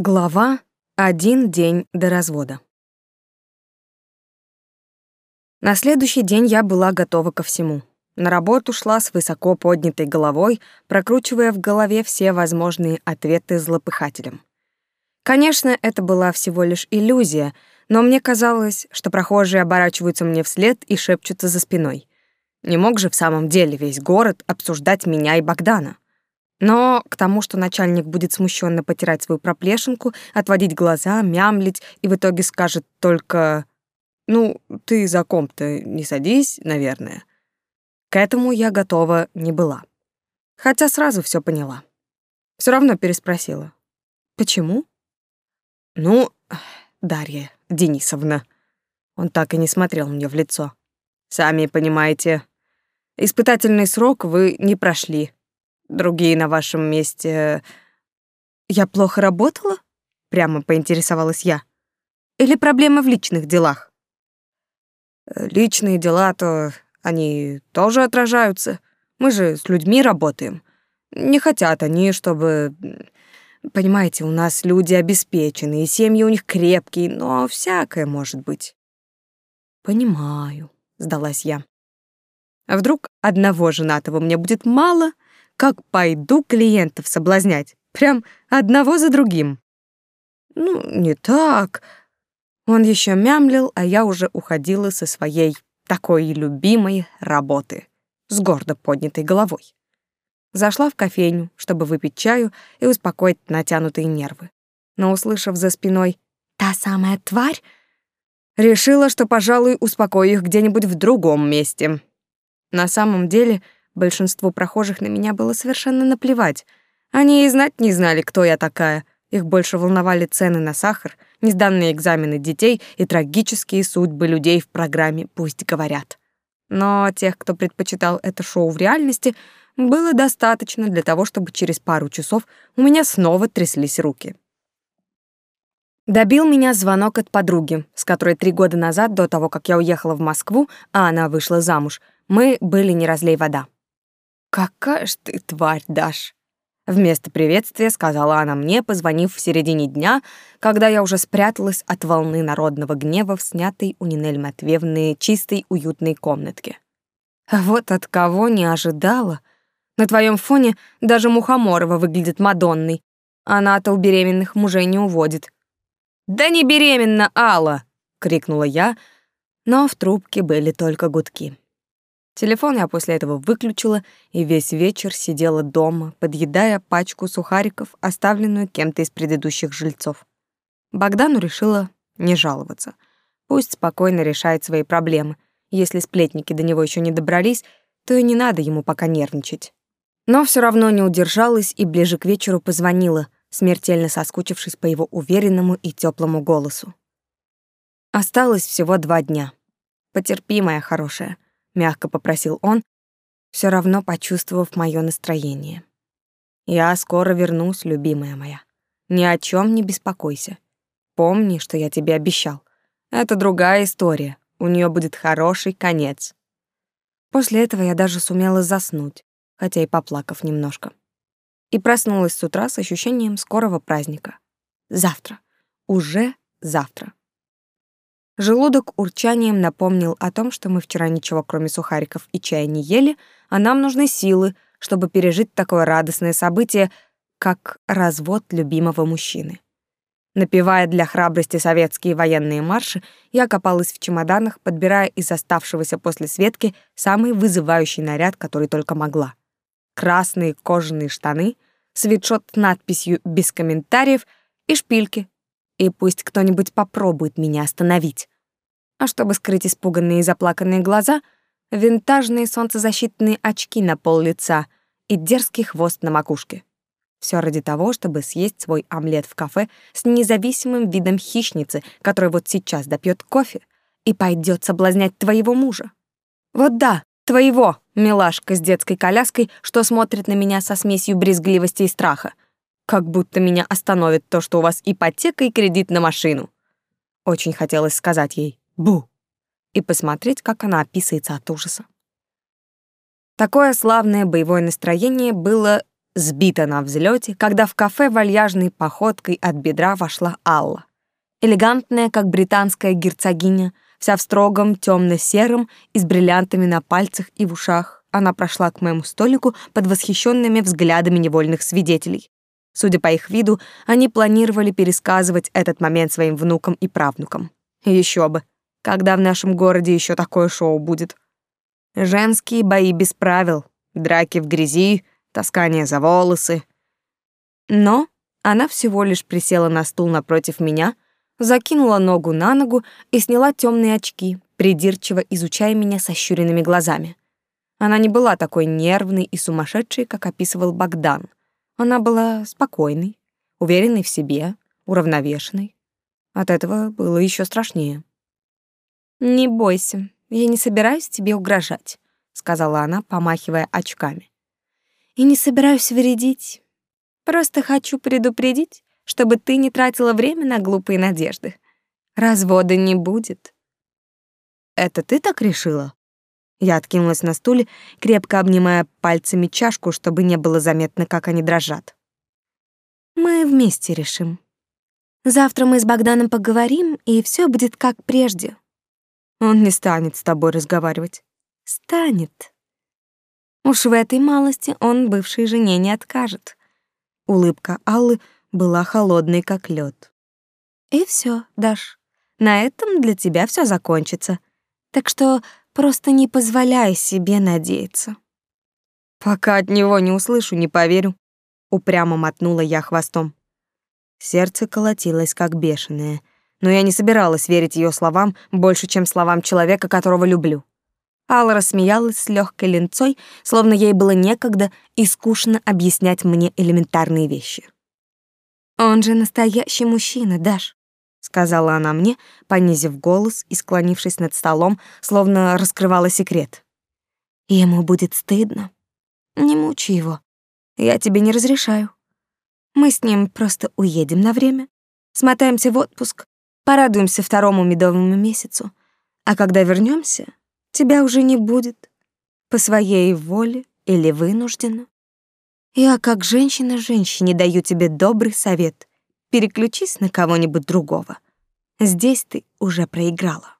Глава «Один день до развода». На следующий день я была готова ко всему. На работу шла с высоко поднятой головой, прокручивая в голове все возможные ответы злопыхателям. Конечно, это была всего лишь иллюзия, но мне казалось, что прохожие оборачиваются мне вслед и шепчутся за спиной. Не мог же в самом деле весь город обсуждать меня и Богдана. Но к тому, что начальник будет смущенно потирать свою проплешинку, отводить глаза, мямлить и в итоге скажет только «Ну, ты за комп-то не садись, наверное». К этому я готова не была. Хотя сразу все поняла. Все равно переспросила. «Почему?» «Ну, Дарья Денисовна». Он так и не смотрел мне в лицо. «Сами понимаете, испытательный срок вы не прошли». Другие на вашем месте... Я плохо работала? Прямо поинтересовалась я. Или проблемы в личных делах? Личные дела-то, они тоже отражаются. Мы же с людьми работаем. Не хотят они, чтобы... Понимаете, у нас люди обеспеченные, семьи у них крепкие, но всякое может быть. Понимаю, сдалась я. А вдруг одного женатого мне будет мало, как пойду клиентов соблазнять, прям одного за другим. Ну, не так. Он еще мямлил, а я уже уходила со своей такой любимой работы, с гордо поднятой головой. Зашла в кофейню, чтобы выпить чаю и успокоить натянутые нервы. Но, услышав за спиной «та самая тварь», решила, что, пожалуй, успокою их где-нибудь в другом месте. На самом деле — Большинству прохожих на меня было совершенно наплевать. Они и знать не знали, кто я такая. Их больше волновали цены на сахар, несданные экзамены детей и трагические судьбы людей в программе «Пусть говорят». Но тех, кто предпочитал это шоу в реальности, было достаточно для того, чтобы через пару часов у меня снова тряслись руки. Добил меня звонок от подруги, с которой три года назад, до того, как я уехала в Москву, а она вышла замуж, мы были не разлей вода. «Какая ж ты тварь, Даш!» Вместо приветствия сказала она мне, позвонив в середине дня, когда я уже спряталась от волны народного гнева в снятой у Нинель Матвеевны чистой уютной комнатке. Вот от кого не ожидала. На твоем фоне даже Мухоморова выглядит Мадонной. Она-то у беременных мужей не уводит. «Да не беременна, Алла!» — крикнула я, но в трубке были только гудки. Телефон я после этого выключила и весь вечер сидела дома, подъедая пачку сухариков, оставленную кем-то из предыдущих жильцов. Богдану решила не жаловаться. Пусть спокойно решает свои проблемы. Если сплетники до него еще не добрались, то и не надо ему пока нервничать. Но все равно не удержалась и ближе к вечеру позвонила, смертельно соскучившись по его уверенному и теплому голосу. Осталось всего два дня. Потерпи, моя хорошая мягко попросил он, все равно почувствовав мое настроение. Я скоро вернусь, любимая моя. Ни о чем не беспокойся. Помни, что я тебе обещал. Это другая история. У нее будет хороший конец. После этого я даже сумела заснуть, хотя и поплакав немножко. И проснулась с утра с ощущением скорого праздника. Завтра. Уже завтра. Желудок урчанием напомнил о том, что мы вчера ничего, кроме сухариков и чая, не ели, а нам нужны силы, чтобы пережить такое радостное событие, как развод любимого мужчины. Напевая для храбрости советские военные марши, я копалась в чемоданах, подбирая из оставшегося после Светки самый вызывающий наряд, который только могла. Красные кожаные штаны, свитшот с надписью «Без комментариев» и шпильки, и пусть кто-нибудь попробует меня остановить. А чтобы скрыть испуганные и заплаканные глаза, винтажные солнцезащитные очки на пол лица и дерзкий хвост на макушке. Все ради того, чтобы съесть свой омлет в кафе с независимым видом хищницы, которая вот сейчас допьет кофе и пойдет соблазнять твоего мужа. Вот да, твоего, милашка с детской коляской, что смотрит на меня со смесью брезгливости и страха — как будто меня остановит то, что у вас ипотека и кредит на машину. Очень хотелось сказать ей «бу» и посмотреть, как она описывается от ужаса. Такое славное боевое настроение было сбита на взлете, когда в кафе вальяжной походкой от бедра вошла Алла. Элегантная, как британская герцогиня, вся в строгом темно-сером и с бриллиантами на пальцах и в ушах, она прошла к моему столику под восхищенными взглядами невольных свидетелей. Судя по их виду, они планировали пересказывать этот момент своим внукам и правнукам. Еще бы, когда в нашем городе еще такое шоу будет? Женские бои без правил, драки в грязи, таскание за волосы. Но она всего лишь присела на стул напротив меня, закинула ногу на ногу и сняла темные очки, придирчиво изучая меня сощуренными глазами. Она не была такой нервной и сумасшедшей, как описывал Богдан. Она была спокойной, уверенной в себе, уравновешенной. От этого было еще страшнее. «Не бойся, я не собираюсь тебе угрожать», — сказала она, помахивая очками. «И не собираюсь вредить. Просто хочу предупредить, чтобы ты не тратила время на глупые надежды. Развода не будет». «Это ты так решила?» Я откинулась на стуле, крепко обнимая пальцами чашку, чтобы не было заметно, как они дрожат. Мы вместе решим. Завтра мы с Богданом поговорим, и все будет как прежде. Он не станет с тобой разговаривать. Станет. Уж в этой малости он бывшей жене не откажет. Улыбка Аллы была холодной, как лед. И все, Даш. На этом для тебя все закончится. Так что Просто не позволяй себе надеяться. Пока от него не услышу, не поверю. Упрямо мотнула я хвостом. Сердце колотилось как бешеное, но я не собиралась верить ее словам больше, чем словам человека, которого люблю. Алла рассмеялась с легкой ленцой, словно ей было некогда и скучно объяснять мне элементарные вещи. Он же настоящий мужчина, Даш сказала она мне, понизив голос и склонившись над столом, словно раскрывала секрет. Ему будет стыдно. Не мучи его. Я тебе не разрешаю. Мы с ним просто уедем на время, смотаемся в отпуск, порадуемся второму медовому месяцу, а когда вернемся, тебя уже не будет по своей воле или вынужденно. Я как женщина женщине даю тебе добрый совет переключись на кого-нибудь другого. Здесь ты уже проиграла.